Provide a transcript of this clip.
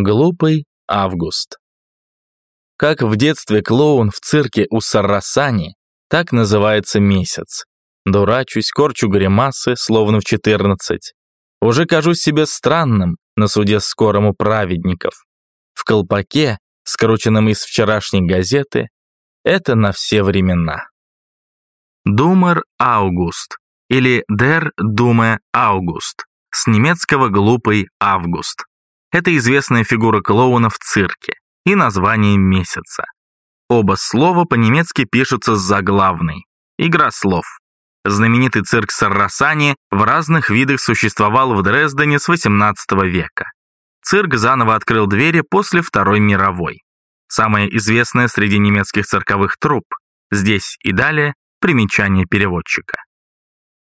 Глупый Август. Как в детстве клоун в цирке у Саррасани, так называется месяц. Дурачусь, корчу гримасы, словно в четырнадцать. Уже кажусь себе странным на суде скорому праведников. В колпаке, скрученном из вчерашней газеты, это на все времена. Думер Аугуст или Der Dume August, с немецкого «глупый Август». Это известная фигура клоуна в цирке и название месяца. Оба слова по-немецки пишутся заглавной. Игра слов. Знаменитый цирк Саррасани в разных видах существовал в Дрездене с XVIII века. Цирк заново открыл двери после Второй мировой. Самая известная среди немецких цирковых трупп. Здесь и далее примечание переводчика.